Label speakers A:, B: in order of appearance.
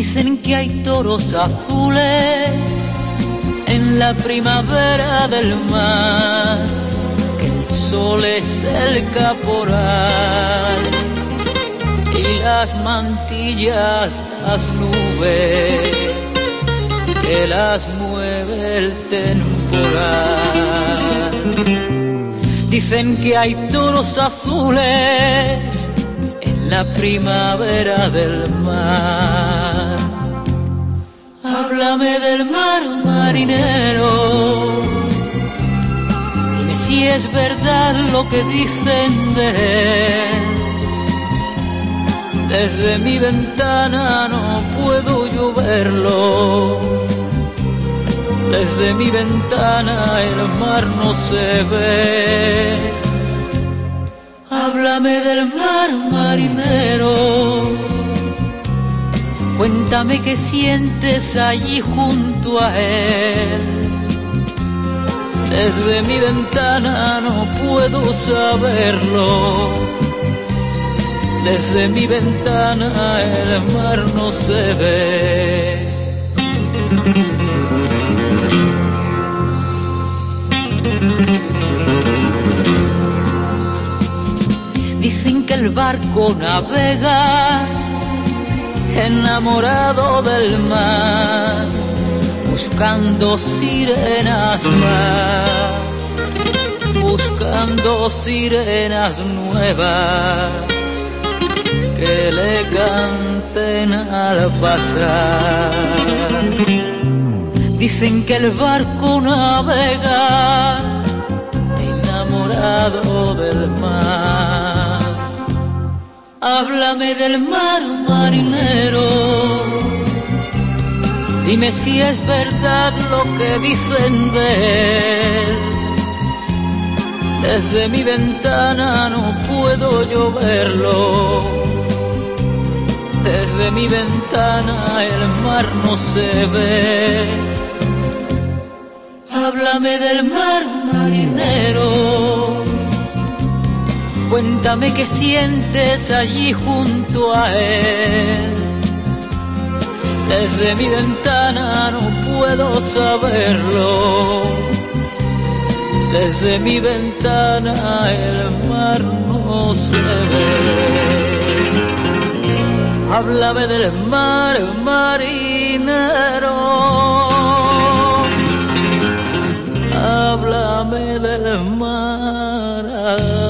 A: Dicen que hay toros azules en la primavera del mar, que el sol es el caporal y las mantillas las nubes que las mueve el temporal. Dicen que hay toros azules en la primavera del mar. Háblame del mar marinero. Dime si es verdad lo que dicen de él. Desde mi ventana no puedo yo verlo. Desde mi ventana el mar no se ve. Háblame del mar marinero. Cuéntame qué sientes allí junto a él. Desde mi ventana no puedo saberlo. Desde mi ventana el mar no se ve. Dicen que el barco navega enamorado del mar, buscando sirenas más, buscando sirenas nuevas que le canten al pasar. Dicen que el barco navega enamorado del mar. Háblame del mar marinero. Dime si es verdad lo que dicen de él. Desde mi ventana no puedo yo verlo. Desde mi ventana el mar no se ve. Háblame del mar marinero. Cuéntame qué sientes allí junto a él. Desde mi ventana no puedo saberlo. Desde mi ventana el mar no se ve. Háblame del mar, marinero háblame del mar.